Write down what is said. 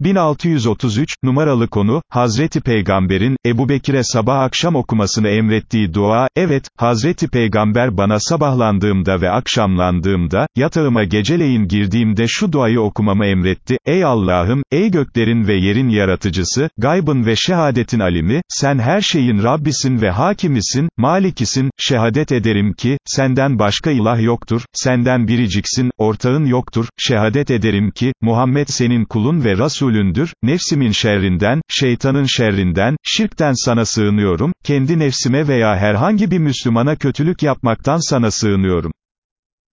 1633, numaralı konu, Hazreti Peygamber'in, Ebu Bekir'e sabah akşam okumasını emrettiği dua, evet, Hazreti Peygamber bana sabahlandığımda ve akşamlandığımda, yatağıma geceleyin girdiğimde şu duayı okumamı emretti, ey Allah'ım, ey göklerin ve yerin yaratıcısı, gaybın ve şehadetin alimi, sen her şeyin Rabbisin ve hakimisin, malikisin, şehadet ederim ki, senden başka ilah yoktur, senden biriciksin, ortağın yoktur, şehadet ederim ki, Muhammed senin kulun ve Resulündür, nefsimin şerrinden, şeytanın şerrinden, şirkten sana sığınıyorum, kendi nefsime veya herhangi bir Müslümana kötülük yapmaktan sana sığınıyorum.